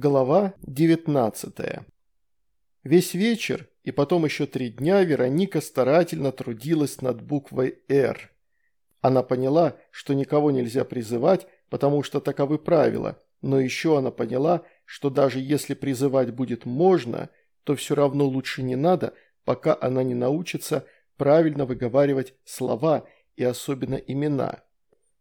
Глава 19 Весь вечер и потом еще три дня Вероника старательно трудилась над буквой «Р». Она поняла, что никого нельзя призывать, потому что таковы правила, но еще она поняла, что даже если призывать будет можно, то все равно лучше не надо, пока она не научится правильно выговаривать слова и особенно имена.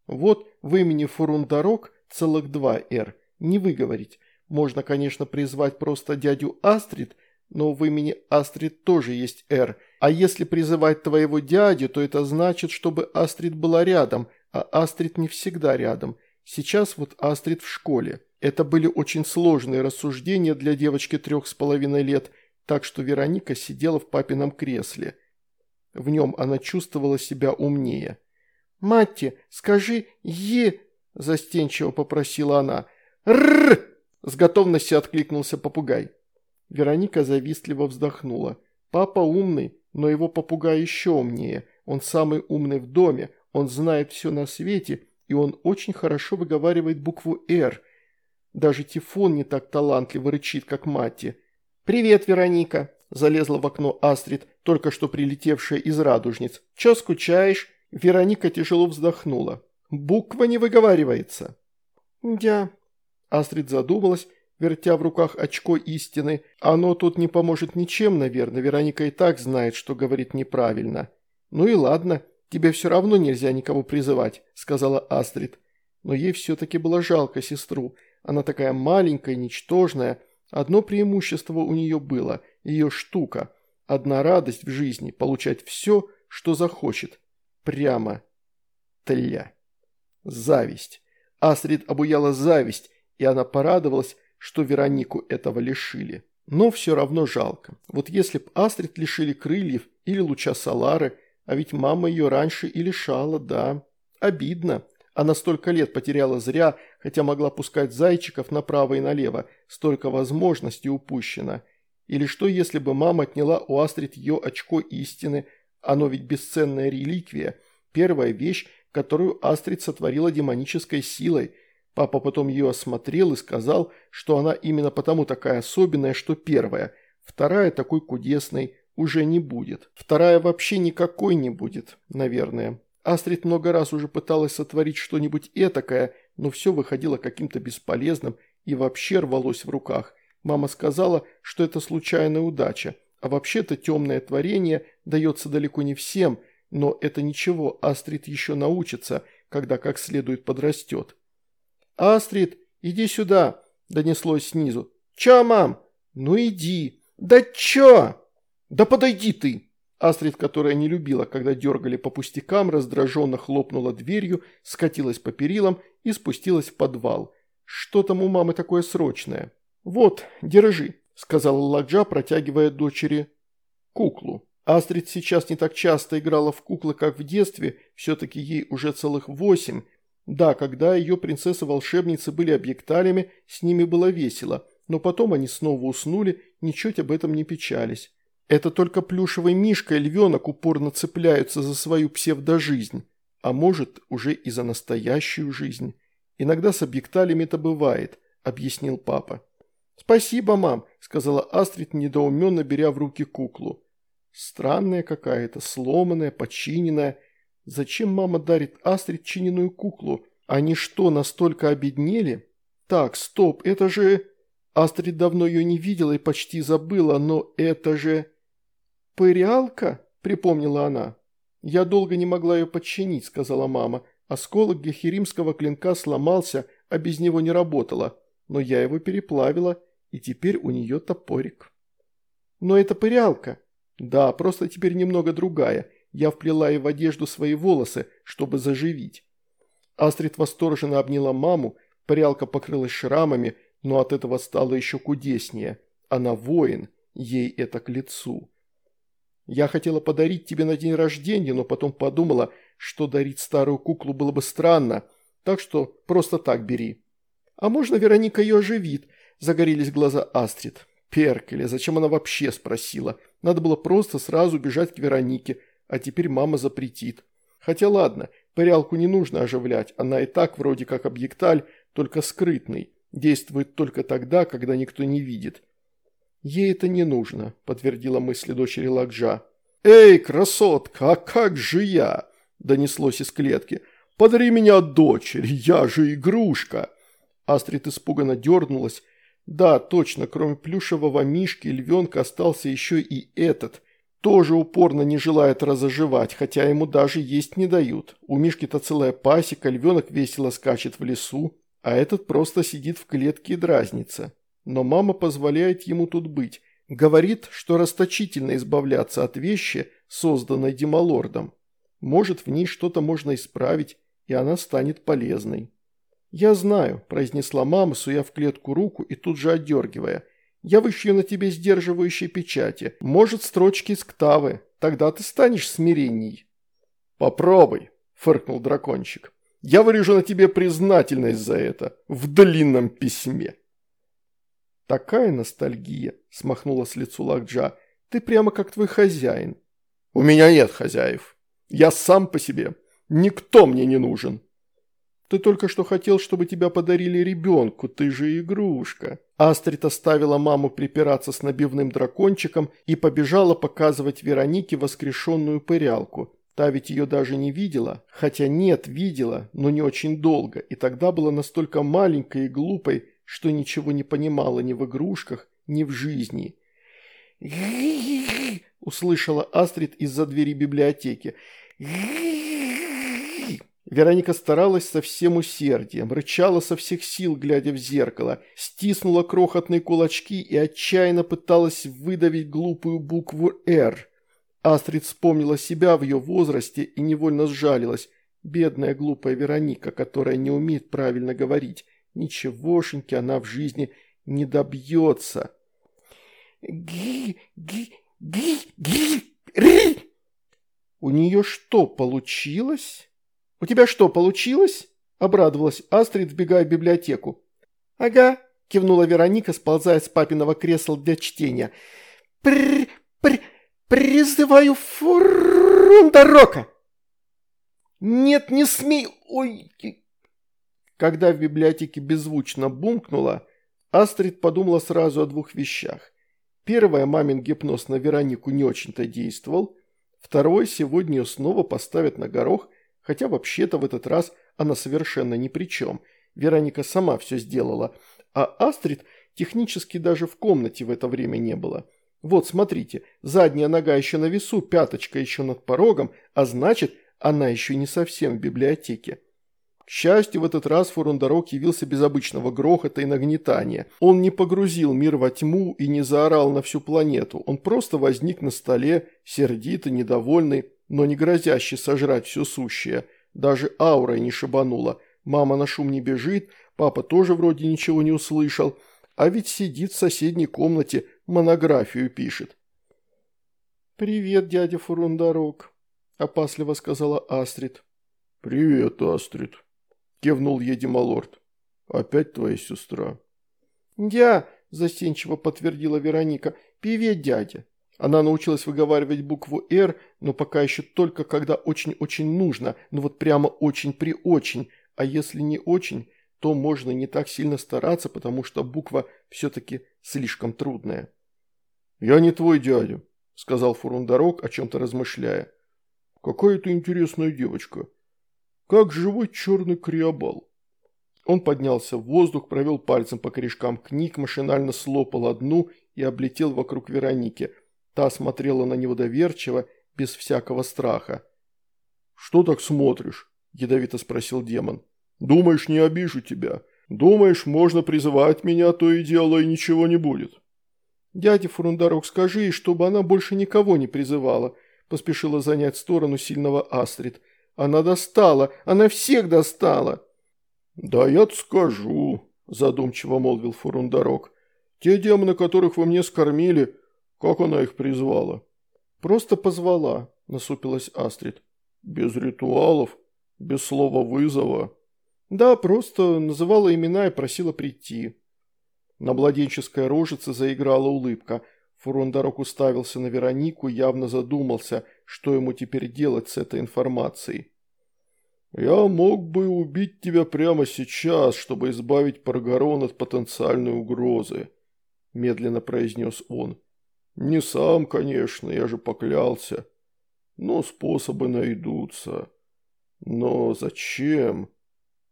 Вот в имени Фурундарок целых два «Р» не выговорить, можно, конечно, призвать просто дядю Астрид, но в имени Астрид тоже есть «Р». А если призывать твоего дядю, то это значит, чтобы Астрид была рядом, а Астрид не всегда рядом. Сейчас вот Астрид в школе. Это были очень сложные рассуждения для девочки трех с половиной лет, так что Вероника сидела в папином кресле. В нем она чувствовала себя умнее. «Матти, скажи «е», – застенчиво попросила она. «Рррр!» С готовностью откликнулся попугай. Вероника завистливо вздохнула. Папа умный, но его попугай еще умнее. Он самый умный в доме, он знает все на свете, и он очень хорошо выговаривает букву «Р». Даже Тифон не так талантливо рычит, как Матти. «Привет, Вероника!» – залезла в окно Астрид, только что прилетевшая из радужниц. «Че скучаешь?» Вероника тяжело вздохнула. «Буква не выговаривается». «Дя», Астрид задумалась, вертя в руках очко истины. Оно тут не поможет ничем, наверное. Вероника и так знает, что говорит неправильно. Ну и ладно, тебе все равно нельзя никого призывать, сказала Астрид. Но ей все-таки было жалко сестру. Она такая маленькая, ничтожная. Одно преимущество у нее было – ее штука. Одна радость в жизни – получать все, что захочет. Прямо. Тля. Зависть. Астрид обуяла зависть, и она порадовалась, что Веронику этого лишили. Но все равно жалко. Вот если б Астрид лишили крыльев или луча Салары, а ведь мама ее раньше и лишала, да. Обидно. Она столько лет потеряла зря, хотя могла пускать зайчиков направо и налево, столько возможностей упущено. Или что, если бы мама отняла у Астрид ее очко истины, оно ведь бесценная реликвия, первая вещь, которую Астрид сотворила демонической силой – Папа потом ее осмотрел и сказал, что она именно потому такая особенная, что первая, вторая такой кудесной уже не будет. Вторая вообще никакой не будет, наверное. Астрид много раз уже пыталась сотворить что-нибудь этакое, но все выходило каким-то бесполезным и вообще рвалось в руках. Мама сказала, что это случайная удача, а вообще-то темное творение дается далеко не всем, но это ничего, Астрид еще научится, когда как следует подрастет. «Астрид, иди сюда!» – донеслось снизу. «Чё, мам?» «Ну иди!» «Да чё?» «Да подойди ты!» Астрид, которая не любила, когда дергали по пустякам, раздраженно хлопнула дверью, скатилась по перилам и спустилась в подвал. «Что там у мамы такое срочное?» «Вот, держи», – сказала Ладжа, протягивая дочери куклу. Астрид сейчас не так часто играла в куклы, как в детстве, все-таки ей уже целых восемь, да, когда ее принцессы-волшебницы были объекталями, с ними было весело, но потом они снова уснули, ничуть об этом не печались. Это только плюшевый мишка и львенок упорно цепляются за свою псевдожизнь, а может, уже и за настоящую жизнь. Иногда с объекталями это бывает, объяснил папа. «Спасибо, мам», – сказала Астрид, недоуменно беря в руки куклу. Странная какая-то, сломанная, починенная – Зачем мама дарит Астрид чиненную куклу? Они что, настолько обеднели? Так, стоп, это же... Астрид давно ее не видела и почти забыла, но это же... «Пырялка?» – припомнила она. «Я долго не могла ее подчинить», – сказала мама. «Осколок гехеримского клинка сломался, а без него не работала. Но я его переплавила, и теперь у нее топорик». «Но это пырялка». «Да, просто теперь немного другая. Я вплела ей в одежду свои волосы, чтобы заживить. Астрид восторженно обняла маму, прялка покрылась шрамами, но от этого стало еще кудеснее. Она воин, ей это к лицу. Я хотела подарить тебе на день рождения, но потом подумала, что дарить старую куклу было бы странно, так что просто так бери. А можно Вероника ее оживит? Загорелись глаза Астрид. Перкеля, зачем она вообще спросила? Надо было просто сразу бежать к Веронике, а теперь мама запретит. Хотя ладно, пырялку не нужно оживлять, она и так вроде как объекталь, только скрытный. действует только тогда, когда никто не видит. «Ей это не нужно», – подтвердила мысли дочери Лакджа. «Эй, красотка, а как же я?» – донеслось из клетки. «Подари меня дочери, я же игрушка!» Астрид испуганно дернулась. Да, точно, кроме плюшевого мишки и львенка остался еще и этот. Тоже упорно не желает разоживать, хотя ему даже есть не дают. У мишки-то целая пасека, львенок весело скачет в лесу, а этот просто сидит в клетке и дразнится. Но мама позволяет ему тут быть. Говорит, что расточительно избавляться от вещи, созданной Демалордом. Может, в ней что-то можно исправить, и она станет полезной. «Я знаю», – произнесла мама, суя в клетку руку и тут же отдергивая. «Я вышью на тебе сдерживающие печати. Может, строчки из ктавы. Тогда ты станешь смиренней». «Попробуй», – фыркнул дракончик. «Я вырежу на тебе признательность за это в длинном письме». «Такая ностальгия», – смахнула с лицу Лакджа. «Ты прямо как твой хозяин». «У меня нет хозяев. Я сам по себе. Никто мне не нужен». Ты только что хотел, чтобы тебя подарили ребенку, ты же игрушка». Астрид оставила маму припираться с набивным дракончиком и побежала показывать Веронике воскрешенную пырялку. Та ведь ее даже не видела, хотя нет, видела, но не очень долго, и тогда была настолько маленькой и глупой, что ничего не понимала ни в игрушках, ни в жизни. услышала Астрид из-за двери библиотеки. Вероника старалась со всем усердием, рычала со всех сил, глядя в зеркало, стиснула крохотные кулачки и отчаянно пыталась выдавить глупую букву «Р». Астрид вспомнила себя в ее возрасте и невольно сжалилась. Бедная глупая Вероника, которая не умеет правильно говорить. Ничегошеньки она в жизни не добьется. «Ги, ги, ги, ги, У нее что, получилось? «У тебя что, получилось?» – обрадовалась Астрид, вбегая в библиотеку. «Ага», – кивнула Вероника, сползая с папиного кресла для чтения. «Пр... пр... призываю Фурундорока!» «Нет, не смей... Ой...» Когда в библиотеке беззвучно бумкнуло, Астрид подумала сразу о двух вещах. Первое, мамин гипноз на Веронику не очень-то действовал. Второе, сегодня ее снова поставят на горох – Хотя вообще-то в этот раз она совершенно ни при чем. Вероника сама все сделала, а Астрид технически даже в комнате в это время не было. Вот, смотрите, задняя нога еще на весу, пяточка еще над порогом, а значит, она еще не совсем в библиотеке. К счастью, в этот раз Фурундарок явился без обычного грохота и нагнетания. Он не погрузил мир во тьму и не заорал на всю планету. Он просто возник на столе, сердитый, недовольный, но не грозящий сожрать все сущее. Даже аурой не шибанула. Мама на шум не бежит, папа тоже вроде ничего не услышал. А ведь сидит в соседней комнате, монографию пишет. «Привет, дядя Фурундарок», – опасливо сказала Астрид. «Привет, Астрид», – кивнул ей Демалорд. «Опять твоя сестра?» «Я», – застенчиво подтвердила Вероника, – «привет, дядя». Она научилась выговаривать букву «Р», но пока еще только когда очень-очень нужно, ну вот прямо очень при очень, а если не очень, то можно не так сильно стараться, потому что буква все-таки слишком трудная. «Я не твой дядя», – сказал Фурундарок, о чем-то размышляя. «Какая ты интересная девочка. Как живой черный криобал». Он поднялся в воздух, провел пальцем по корешкам книг, машинально слопал одну и облетел вокруг Вероники. Та смотрела на него доверчиво, без всякого страха. «Что так смотришь?» – ядовито спросил демон. «Думаешь, не обижу тебя? Думаешь, можно призывать меня, то и дело, и ничего не будет?» «Дядя Фурундарок, скажи, чтобы она больше никого не призывала», – поспешила занять сторону сильного Астрид. Она достала, она всех достала. Да я-то скажу, задумчиво молвил Фурундарок. Те демоны, которых вы мне скормили, как она их призвала? Просто позвала, насупилась Астрид. Без ритуалов, без слова вызова. Да, просто называла имена и просила прийти. На младенческой рожице заиграла улыбка. Фурундарок уставился на Веронику, явно задумался, что ему теперь делать с этой информацией. «Я мог бы убить тебя прямо сейчас, чтобы избавить Паргарон от потенциальной угрозы», – медленно произнес он. «Не сам, конечно, я же поклялся. Но способы найдутся. Но зачем?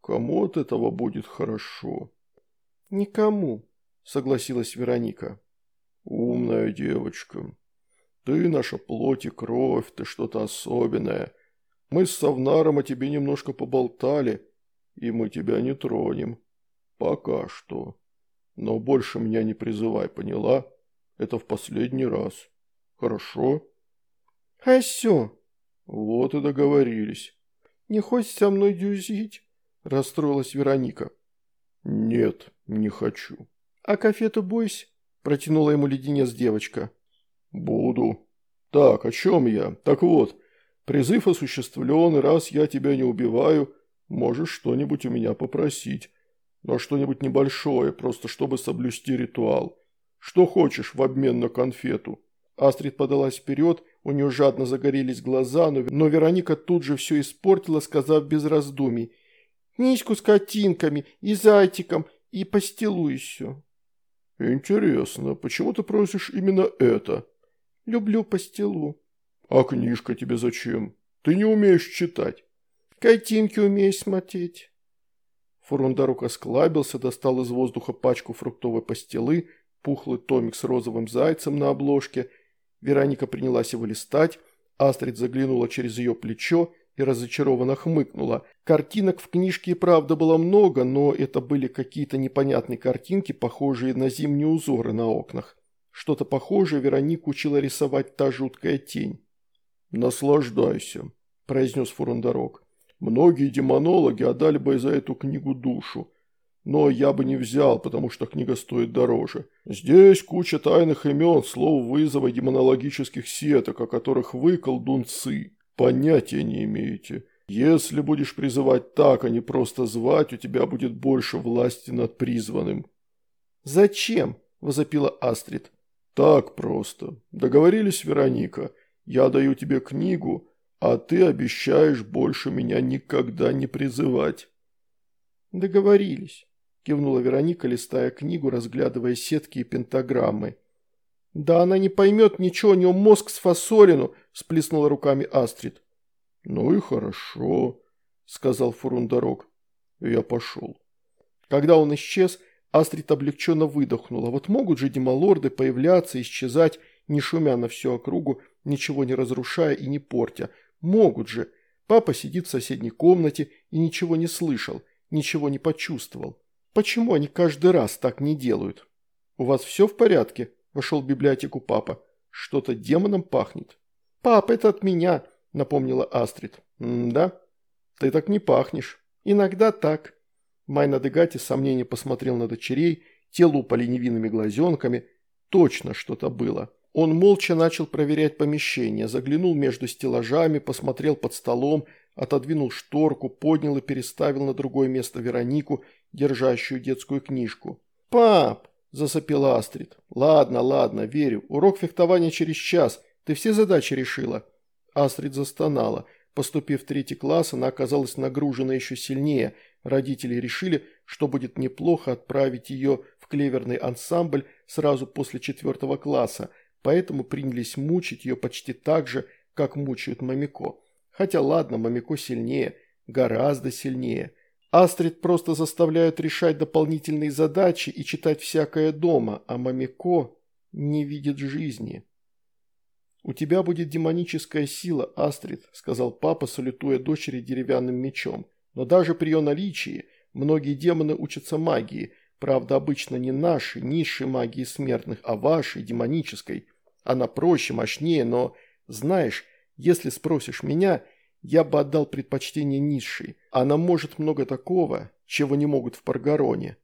Кому от этого будет хорошо?» «Никому», – согласилась Вероника. «Умная девочка. Ты наша плоть и кровь, ты что-то особенное». Мы с Савнаром о тебе немножко поболтали, и мы тебя не тронем. Пока что. Но больше меня не призывай, поняла? Это в последний раз. Хорошо? А все. Вот и договорились. Не хочешь со мной дюзить? Расстроилась Вероника. Нет, не хочу. А кофе-то бойся? Протянула ему леденец девочка. Буду. Так, о чем я? Так вот, Призыв осуществлен, и раз я тебя не убиваю, можешь что-нибудь у меня попросить. Но что-нибудь небольшое, просто чтобы соблюсти ритуал. Что хочешь в обмен на конфету?» Астрид подалась вперед, у нее жадно загорелись глаза, но, но Вероника тут же все испортила, сказав без раздумий. «Книжку с картинками и зайчиком, и постелу еще». «Интересно, почему ты просишь именно это?» «Люблю постелу». «А книжка тебе зачем? Ты не умеешь читать». «Картинки умеешь смотреть». Фурундарук осклабился, достал из воздуха пачку фруктовой пастилы, пухлый томик с розовым зайцем на обложке. Вероника принялась его листать, Астрид заглянула через ее плечо и разочарованно хмыкнула. Картинок в книжке и правда было много, но это были какие-то непонятные картинки, похожие на зимние узоры на окнах. Что-то похожее Веронику учила рисовать та жуткая тень. «Наслаждайся», – произнес Фурундарок. «Многие демонологи отдали бы за эту книгу душу, но я бы не взял, потому что книга стоит дороже. Здесь куча тайных имен, слов вызова демонологических сеток, о которых вы, колдунцы, понятия не имеете. Если будешь призывать так, а не просто звать, у тебя будет больше власти над призванным». «Зачем?» – возопила Астрид. «Так просто. Договорились, Вероника?» Я даю тебе книгу, а ты обещаешь больше меня никогда не призывать». «Договорились», – кивнула Вероника, листая книгу, разглядывая сетки и пентаграммы. «Да она не поймет ничего, у нее мозг с фасолину», – сплеснула руками Астрид. «Ну и хорошо», – сказал Фурундарок. «Я пошел». Когда он исчез, Астрид облегченно выдохнула. Вот могут же демалорды появляться, исчезать, не шумя на всю округу, ничего не разрушая и не портя. Могут же. Папа сидит в соседней комнате и ничего не слышал, ничего не почувствовал. Почему они каждый раз так не делают? «У вас все в порядке?» – вошел в библиотеку папа. «Что-то демоном пахнет». «Пап, это от меня», – напомнила Астрид. «Да? Ты так не пахнешь. Иногда так». Майна Дегати с сомнением посмотрел на дочерей, те лупали невинными глазенками. Точно что-то было. Он молча начал проверять помещение, заглянул между стеллажами, посмотрел под столом, отодвинул шторку, поднял и переставил на другое место Веронику, держащую детскую книжку. «Пап!» – засопела Астрид. «Ладно, ладно, верю. Урок фехтования через час. Ты все задачи решила?» Астрид застонала. Поступив в третий класс, она оказалась нагружена еще сильнее. Родители решили, что будет неплохо отправить ее в клеверный ансамбль сразу после четвертого класса – поэтому принялись мучить ее почти так же, как мучают Мамико. Хотя ладно, Мамико сильнее, гораздо сильнее. Астрид просто заставляют решать дополнительные задачи и читать всякое дома, а Мамико не видит жизни. «У тебя будет демоническая сила, Астрид», – сказал папа, салютуя дочери деревянным мечом. «Но даже при ее наличии многие демоны учатся магии, правда, обычно не нашей, низшей магии смертных, а вашей, демонической. Она проще, мощнее, но, знаешь, если спросишь меня, я бы отдал предпочтение низшей. Она может много такого, чего не могут в Паргароне.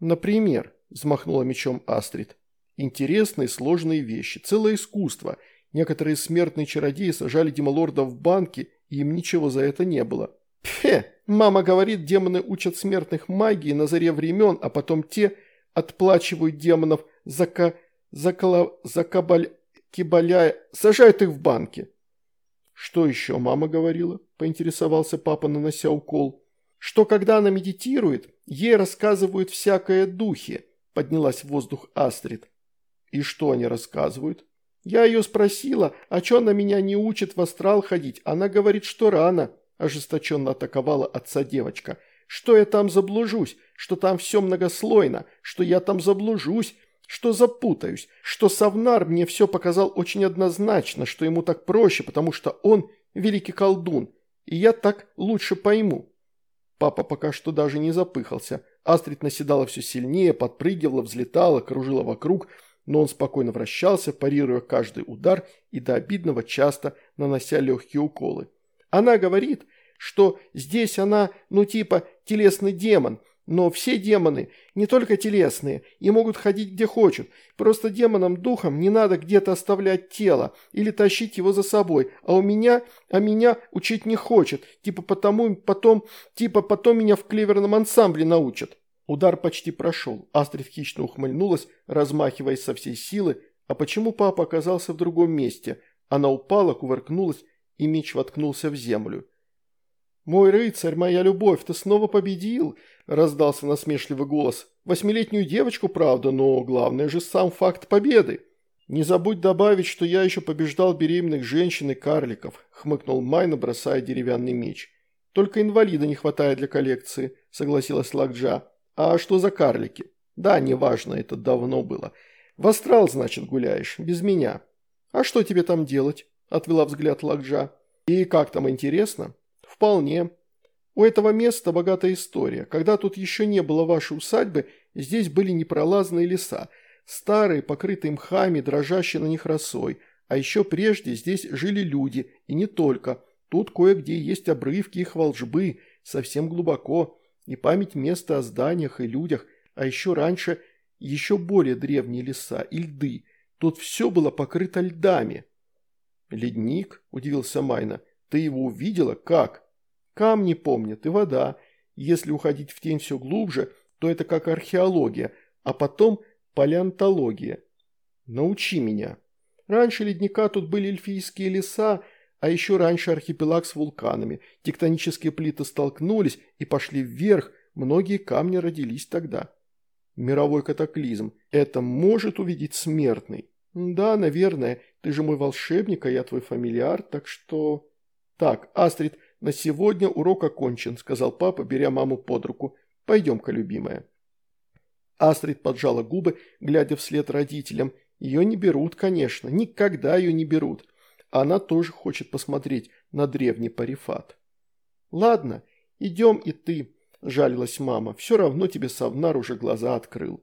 Например, взмахнула мечом Астрид, интересные сложные вещи, целое искусство. Некоторые смертные чародеи сажали демолорда в банки, и им ничего за это не было. Пфе, мама говорит, демоны учат смертных магии на заре времен, а потом те отплачивают демонов за ка закола... закабаль... кибаляя... сажают их в банки. «Что еще мама говорила?» – поинтересовался папа, нанося укол. «Что когда она медитирует, ей рассказывают всякое духи», – поднялась в воздух Астрид. «И что они рассказывают?» «Я ее спросила, а что она меня не учит в астрал ходить? Она говорит, что рано», – ожесточенно атаковала отца девочка. «Что я там заблужусь? Что там все многослойно? Что я там заблужусь? Что запутаюсь? Что Савнар мне все показал очень однозначно, что ему так проще, потому что он великий колдун, и я так лучше пойму?» Папа пока что даже не запыхался. Астрид наседала все сильнее, подпрыгивала, взлетала, кружила вокруг – но он спокойно вращался, парируя каждый удар и до обидного часто нанося легкие уколы. Она говорит, что здесь она, ну типа, телесный демон, но все демоны, не только телесные, и могут ходить где хочут. Просто демонам-духам не надо где-то оставлять тело или тащить его за собой. А у меня, а меня учить не хочет. Типа потому, потом, типа потом меня в клеверном ансамбле научат. Удар почти прошел. Астрид хищно ухмыльнулась, размахиваясь со всей силы. А почему папа оказался в другом месте? Она упала, кувыркнулась, и меч воткнулся в землю. «Мой рыцарь, моя любовь, ты снова победил!» – раздался насмешливый голос. «Восьмилетнюю девочку, правда, но главное же сам факт победы!» «Не забудь добавить, что я еще побеждал беременных женщин и карликов», – хмыкнул Майна, бросая деревянный меч. «Только инвалида не хватает для коллекции», – согласилась Лакджа. «А что за карлики?» «Да, неважно, это давно было. В астрал, значит, гуляешь, без меня». «А что тебе там делать?» – отвела взгляд Лакджа. «И как там, интересно?» «Вполне. У этого места богатая история. Когда тут еще не было вашей усадьбы, здесь были непролазные леса, старые, покрытые мхами, дрожащие на них росой. А еще прежде здесь жили люди, и не только. Тут кое-где есть обрывки их волжбы, совсем глубоко и память места о зданиях и людях, а еще раньше еще более древние леса и льды. Тут все было покрыто льдами. «Ледник?» – удивился Майна. «Ты его увидела? Как?» «Камни помнят и вода. Если уходить в тень все глубже, то это как археология, а потом палеонтология. Научи меня. Раньше ледника тут были эльфийские леса, а еще раньше архипелаг с вулканами. Тектонические плиты столкнулись и пошли вверх, многие камни родились тогда. Мировой катаклизм. Это может увидеть смертный? Да, наверное. Ты же мой волшебник, а я твой фамильяр, так что... Так, Астрид, на сегодня урок окончен, сказал папа, беря маму под руку. Пойдем-ка, любимая. Астрид поджала губы, глядя вслед родителям. Ее не берут, конечно, никогда ее не берут она тоже хочет посмотреть на древний парифат. «Ладно, идем и ты», – жалилась мама, – «все равно тебе Савнар уже глаза открыл».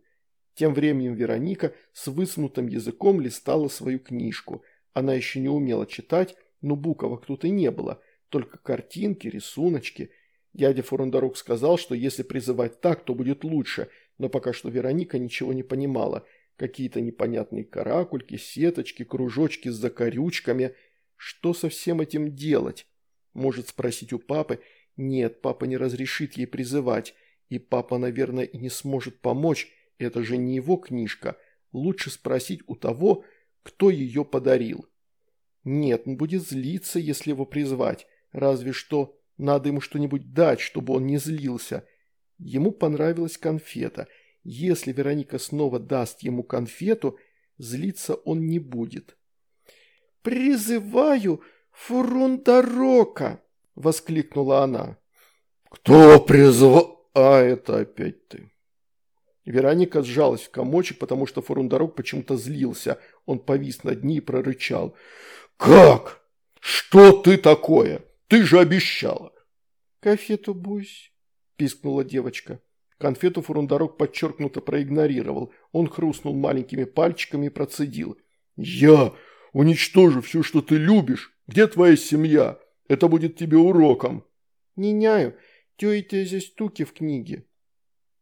Тем временем Вероника с высунутым языком листала свою книжку. Она еще не умела читать, но буквок тут и не было, только картинки, рисуночки. Дядя Фурундарук сказал, что если призывать так, то будет лучше, но пока что Вероника ничего не понимала – какие-то непонятные каракульки, сеточки, кружочки с закорючками. Что со всем этим делать? Может спросить у папы. Нет, папа не разрешит ей призывать. И папа, наверное, и не сможет помочь. Это же не его книжка. Лучше спросить у того, кто ее подарил. Нет, он будет злиться, если его призвать. Разве что надо ему что-нибудь дать, чтобы он не злился. Ему понравилась конфета – если Вероника снова даст ему конфету, злиться он не будет. «Призываю Фурундарока!» – воскликнула она. «Кто призвал? А это опять ты!» Вероника сжалась в комочек, потому что Фурундарок почему-то злился. Он повис над ней и прорычал. «Как? Что ты такое? Ты же обещала!» «Конфету бусь!» – пискнула девочка. Конфету Фурундарок подчеркнуто проигнорировал. Он хрустнул маленькими пальчиками и процедил. «Я уничтожу все, что ты любишь. Где твоя семья? Это будет тебе уроком». «Не няю. Тёйте здесь штуки в книге».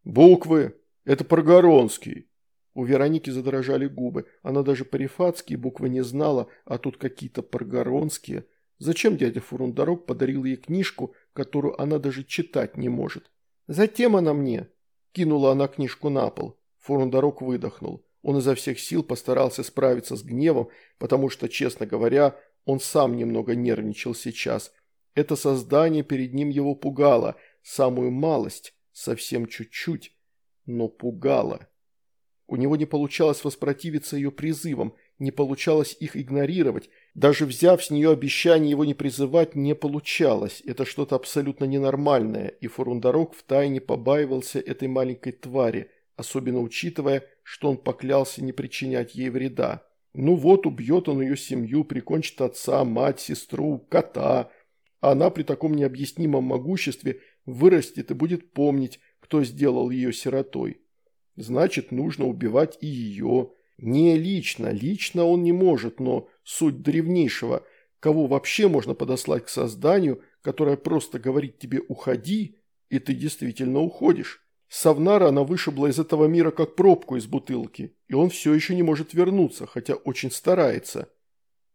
«Буквы. Это Прогоронский». У Вероники задрожали губы. Она даже парифатские буквы не знала, а тут какие-то прогоронские. Зачем дядя Фурундарок подарил ей книжку, которую она даже читать не может? «Затем она мне!» – кинула она книжку на пол. Фурундарок выдохнул. Он изо всех сил постарался справиться с гневом, потому что, честно говоря, Он сам немного нервничал сейчас. Это создание перед ним его пугало, самую малость, совсем чуть-чуть, но пугало. У него не получалось воспротивиться ее призывам, не получалось их игнорировать, даже взяв с нее обещание его не призывать, не получалось. Это что-то абсолютно ненормальное, и Фурундарок втайне побаивался этой маленькой твари, особенно учитывая, что он поклялся не причинять ей вреда. Ну вот, убьет он ее семью, прикончит отца, мать, сестру, кота. А она при таком необъяснимом могуществе вырастет и будет помнить, кто сделал ее сиротой. Значит, нужно убивать и ее. Не лично, лично он не может, но суть древнейшего, кого вообще можно подослать к созданию, которое просто говорит тебе «уходи», и ты действительно уходишь. Савнара она вышибла из этого мира как пробку из бутылки, и он все еще не может вернуться, хотя очень старается.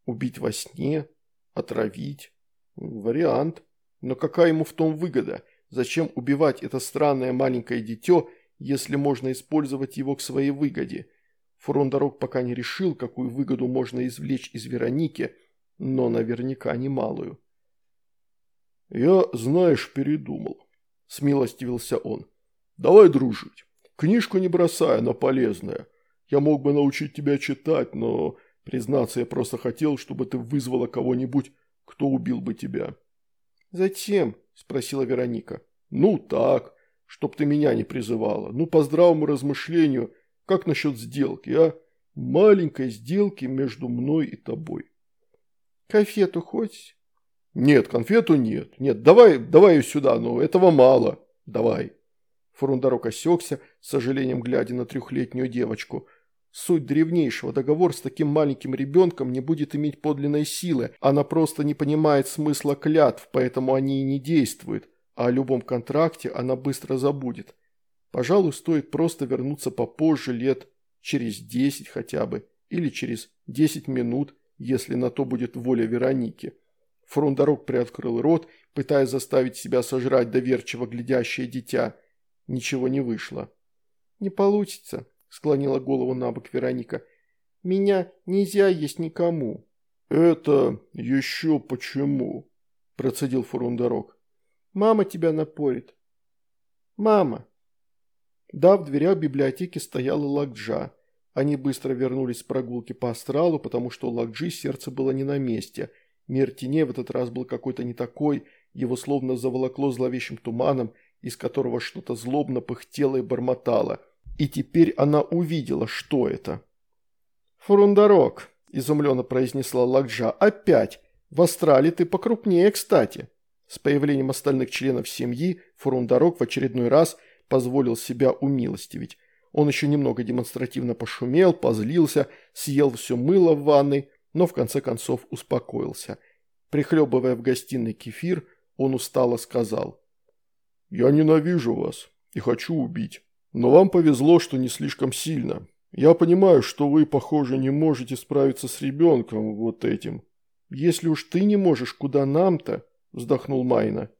Убить во сне, отравить. Вариант. Но какая ему в том выгода? Зачем убивать это странное маленькое дитё, если можно использовать его к своей выгоде? Фрондарок пока не решил, какую выгоду можно извлечь из Вероники, но наверняка немалую. «Я, знаешь, передумал», – смилостивился он. «Давай дружить. Книжку не бросай, она полезная. Я мог бы научить тебя читать, но, признаться, я просто хотел, чтобы ты вызвала кого-нибудь, кто убил бы тебя». «Зачем?» – спросила Вероника. «Ну так, чтоб ты меня не призывала. Ну, по здравому размышлению, как насчет сделки, а? Маленькой сделки между мной и тобой». «Конфету хочешь?» «Нет, конфету нет. Нет, давай, давай ее сюда, но этого мало. Давай». Фурундарок осекся, с сожалением глядя на трехлетнюю девочку. Суть древнейшего договор с таким маленьким ребенком не будет иметь подлинной силы, она просто не понимает смысла клятв, поэтому они и не действуют, а о любом контракте она быстро забудет. Пожалуй, стоит просто вернуться попозже лет через десять хотя бы, или через десять минут, если на то будет воля Вероники. Фрундарок приоткрыл рот, пытаясь заставить себя сожрать доверчиво глядящее дитя – Ничего не вышло. «Не получится», – склонила голову на бок Вероника. «Меня нельзя есть никому». «Это еще почему?» – процедил Фурундарок. «Мама тебя напорит». «Мама». Да, в дверях библиотеки стояла Лакджа. Они быстро вернулись с прогулки по астралу, потому что у Лакджи сердце было не на месте. Мир теней в этот раз был какой-то не такой, его словно заволокло зловещим туманом, из которого что-то злобно пыхтело и бормотало. И теперь она увидела, что это. «Фурундарок», – изумленно произнесла Лакджа, – «опять! В Астрале ты покрупнее, кстати». С появлением остальных членов семьи Фурундарок в очередной раз позволил себя умилостивить. Он еще немного демонстративно пошумел, позлился, съел все мыло в ванной, но в конце концов успокоился. Прихлебывая в гостиной кефир, он устало сказал – «Я ненавижу вас и хочу убить. Но вам повезло, что не слишком сильно. Я понимаю, что вы, похоже, не можете справиться с ребенком вот этим». «Если уж ты не можешь, куда нам-то?» – вздохнул Майна.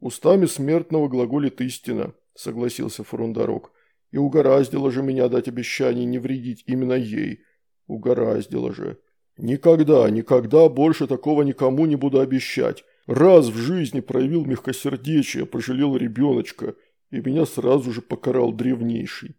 «Устами смертного глаголит истина», – согласился Фурундарок. «И угораздило же меня дать обещание не вредить именно ей. Угораздило же. Никогда, никогда больше такого никому не буду обещать. Раз в жизни проявил мягкосердечие, пожалел ребеночка, и меня сразу же покарал древнейший.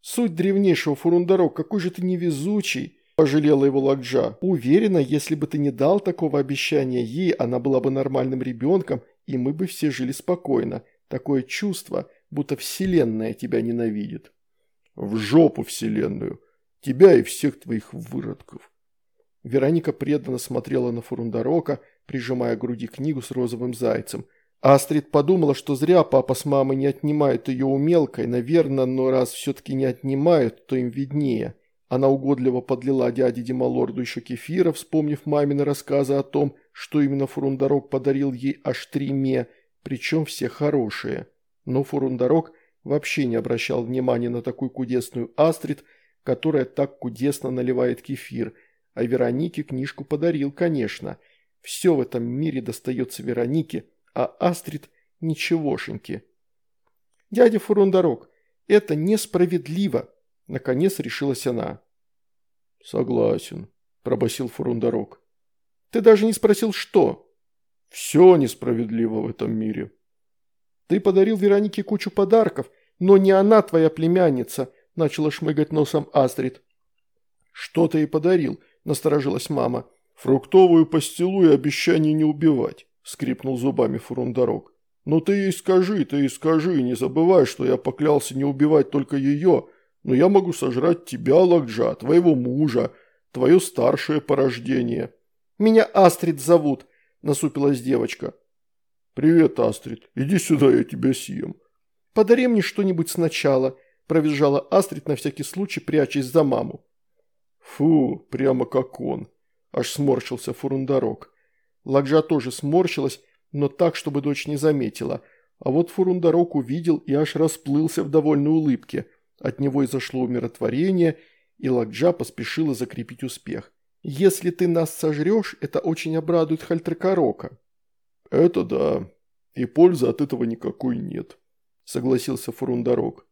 «Суть древнейшего Фурундарок, какой же ты невезучий!» – пожалела его Лакджа. «Уверена, если бы ты не дал такого обещания ей, она была бы нормальным ребенком, и мы бы все жили спокойно. Такое чувство, будто вселенная тебя ненавидит». «В жопу вселенную! Тебя и всех твоих выродков!» Вероника преданно смотрела на Фурундарока – прижимая к груди книгу с розовым зайцем. Астрид подумала, что зря папа с мамой не отнимают ее у мелкой, наверное, но раз все-таки не отнимают, то им виднее. Она угодливо подлила дяде Дималорду еще кефира, вспомнив мамины рассказы о том, что именно Фурундарок подарил ей аж три ме, причем все хорошие. Но Фурундарок вообще не обращал внимания на такую кудесную Астрид, которая так кудесно наливает кефир, а Веронике книжку подарил, конечно – все в этом мире достается Веронике, а Астрид – ничегошеньки. «Дядя Фурундарок, это несправедливо!» – наконец решилась она. «Согласен», – пробасил Фурундарок. Ты даже не спросил, что?» «Все несправедливо в этом мире». «Ты подарил Веронике кучу подарков, но не она твоя племянница», – начала шмыгать носом Астрид. «Что ты ей подарил?» – насторожилась мама. «Фруктовую пастилу и обещание не убивать», – скрипнул зубами Фурундарок. «Ну ты ей скажи, ты ей скажи, не забывай, что я поклялся не убивать только ее, но я могу сожрать тебя, Лакджа, твоего мужа, твое старшее порождение». «Меня Астрид зовут», – насупилась девочка. «Привет, Астрид, иди сюда, я тебя съем». «Подари мне что-нибудь сначала», – провизжала Астрид на всякий случай, прячась за маму. «Фу, прямо как он», – аж сморщился Фурундарок. Лакджа тоже сморщилась, но так, чтобы дочь не заметила. А вот Фурундарок увидел и аж расплылся в довольной улыбке. От него изошло умиротворение, и Лакджа поспешила закрепить успех. «Если ты нас сожрешь, это очень обрадует Хальтракарока». «Это да. И пользы от этого никакой нет», – согласился Фурундарок.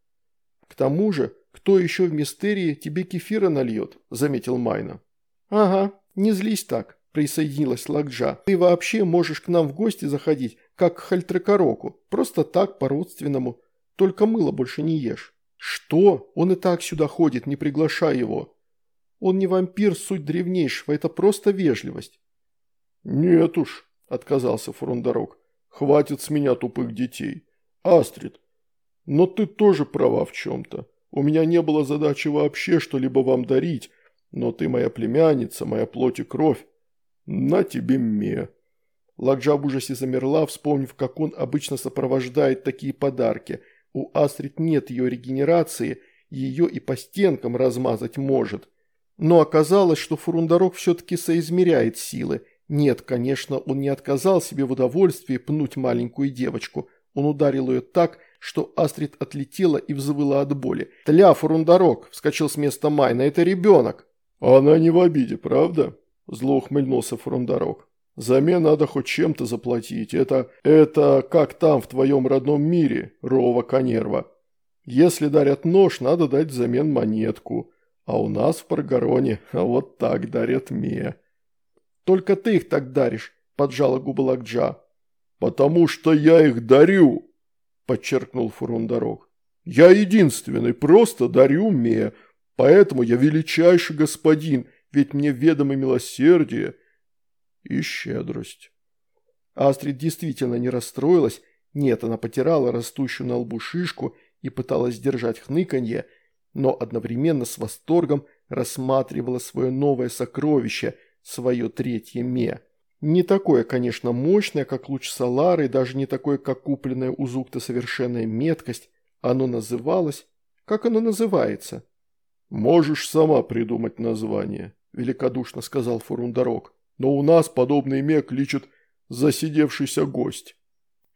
«К тому же, кто еще в мистерии тебе кефира нальет?» – заметил Майна. «Ага, не злись так присоединилась Лакджа. «Ты вообще можешь к нам в гости заходить, как к Хальтрекороку, просто так, по-родственному. Только мыло больше не ешь». «Что? Он и так сюда ходит, не приглашай его». «Он не вампир, суть древнейшего, это просто вежливость». «Нет уж», – отказался Фрундарок, – «хватит с меня тупых детей. Астрид, но ты тоже права в чем-то. У меня не было задачи вообще что-либо вам дарить, но ты моя племянница, моя плоть и кровь. «На тебе, Ме!» Ладжа в ужасе замерла, вспомнив, как он обычно сопровождает такие подарки. У Астрид нет ее регенерации, ее и по стенкам размазать может. Но оказалось, что Фурундарок все-таки соизмеряет силы. Нет, конечно, он не отказал себе в удовольствии пнуть маленькую девочку. Он ударил ее так, что Астрид отлетела и взвыла от боли. «Тля, Фурундарок!» – вскочил с места Майна. «Это ребенок!» «Она не в обиде, правда?» Зло ухмыльнулся Фрундарок. «Заме надо хоть чем-то заплатить. Это... это как там, в твоем родном мире, Рова Конерва. Если дарят нож, надо дать взамен монетку. А у нас в Паргароне вот так дарят Ме». «Только ты их так даришь», – поджала губы Лакджа. «Потому что я их дарю», – подчеркнул Фурундарок. «Я единственный, просто дарю Ме, поэтому я величайший господин, ведь мне ведомо милосердие и щедрость. Астрид действительно не расстроилась, нет, она потирала растущую на лбу шишку и пыталась сдержать хныканье, но одновременно с восторгом рассматривала свое новое сокровище, свое третье ме. Не такое, конечно, мощное, как луч Солары, даже не такое, как купленная у Зукта совершенная меткость. Оно называлось... Как оно называется? Можешь сама придумать название. – великодушно сказал Фурундарок. «Но у нас подобный мег лечит засидевшийся гость».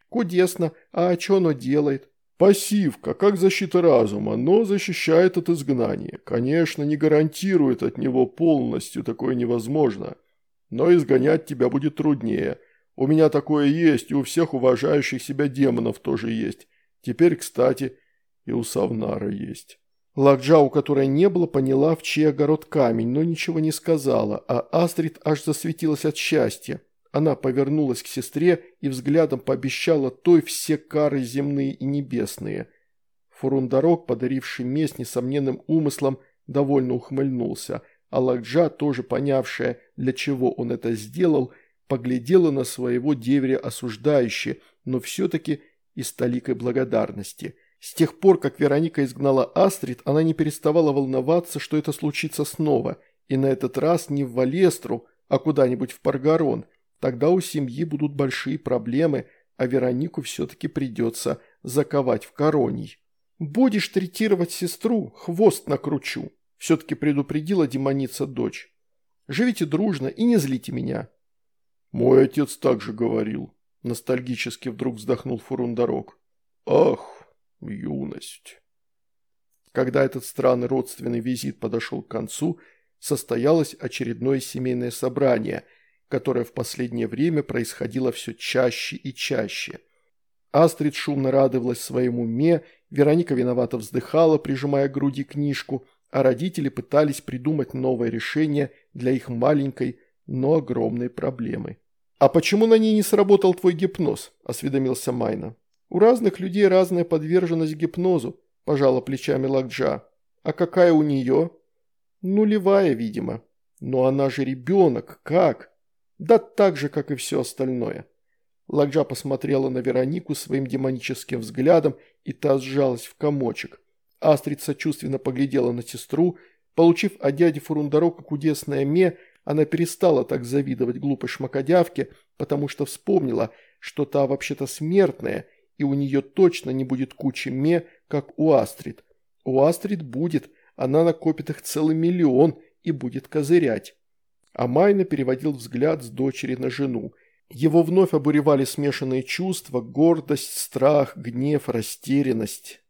«Кудесно. А что оно делает?» «Пассивка, как защита разума, но защищает от изгнания. Конечно, не гарантирует от него полностью, такое невозможно. Но изгонять тебя будет труднее. У меня такое есть, и у всех уважающих себя демонов тоже есть. Теперь, кстати, и у Савнара есть». Лакджа, у которой не было, поняла, в чей огород камень, но ничего не сказала, а Астрид аж засветилась от счастья. Она повернулась к сестре и взглядом пообещала той все кары земные и небесные. Фурундарок, подаривший месть несомненным умыслом, довольно ухмыльнулся, а Лакджа, тоже понявшая, для чего он это сделал, поглядела на своего деверя осуждающе, но все-таки и с толикой благодарности – с тех пор, как Вероника изгнала Астрид, она не переставала волноваться, что это случится снова, и на этот раз не в Валестру, а куда-нибудь в Паргарон. Тогда у семьи будут большие проблемы, а Веронику все-таки придется заковать в короний. «Будешь третировать сестру, хвост накручу», – все-таки предупредила демоница дочь. «Живите дружно и не злите меня». «Мой отец также говорил», – ностальгически вдруг вздохнул Фурундарок. «Ах, юность. Когда этот странный родственный визит подошел к концу, состоялось очередное семейное собрание, которое в последнее время происходило все чаще и чаще. Астрид шумно радовалась своему уме, Вероника виновато вздыхала, прижимая к груди книжку, а родители пытались придумать новое решение для их маленькой, но огромной проблемой. «А почему на ней не сработал твой гипноз?» – осведомился Майна. «У разных людей разная подверженность гипнозу», – пожала плечами Лакджа. «А какая у нее?» «Нулевая, видимо. Но она же ребенок, как?» «Да так же, как и все остальное». Лакджа посмотрела на Веронику своим демоническим взглядом, и та сжалась в комочек. Астрид сочувственно поглядела на сестру. Получив от дяди Фурундарока кудесное ме, она перестала так завидовать глупой шмакодявке, потому что вспомнила, что та вообще-то смертная, и у нее точно не будет кучи ме, как у Астрид. У Астрид будет, она накопит их целый миллион и будет козырять. А Майна переводил взгляд с дочери на жену. Его вновь обуревали смешанные чувства, гордость, страх, гнев, растерянность.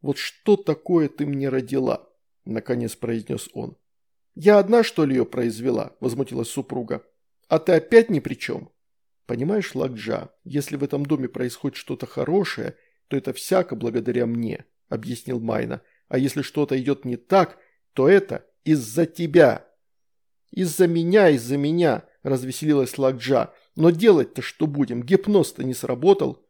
«Вот что такое ты мне родила?» – наконец произнес он. «Я одна, что ли, ее произвела?» – возмутилась супруга. «А ты опять ни при чем?» «Понимаешь, Лакджа, если в этом доме происходит что-то хорошее, то это всяко благодаря мне», – объяснил Майна. «А если что-то идет не так, то это из-за тебя». «Из-за меня, из-за меня», – развеселилась Лакджа. «Но делать-то что будем? Гипноз-то не сработал».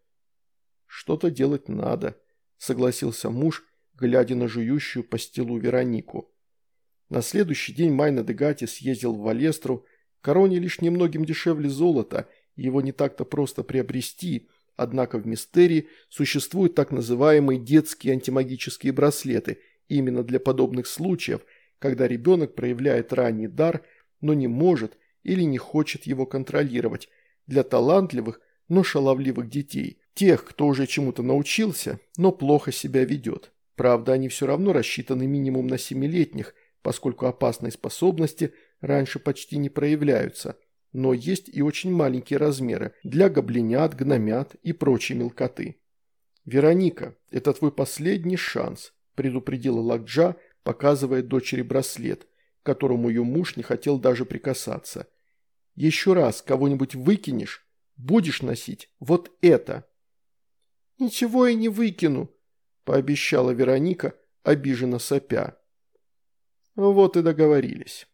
«Что-то делать надо», – согласился муж, глядя на жующую по Веронику. На следующий день Майна Дегати съездил в Валестру. Короне лишь немногим дешевле золота, его не так-то просто приобрести, однако в Мистерии существуют так называемые детские антимагические браслеты, именно для подобных случаев, когда ребенок проявляет ранний дар, но не может или не хочет его контролировать, для талантливых, но шаловливых детей, тех, кто уже чему-то научился, но плохо себя ведет. Правда, они все равно рассчитаны минимум на семилетних, поскольку опасные способности раньше почти не проявляются, но есть и очень маленькие размеры для гоблинят, гномят и прочей мелкоты. «Вероника, это твой последний шанс», – предупредила Лакджа, показывая дочери браслет, к которому ее муж не хотел даже прикасаться. «Еще раз кого-нибудь выкинешь, будешь носить вот это». «Ничего я не выкину», – пообещала Вероника, обиженно сопя. Вот и договорились.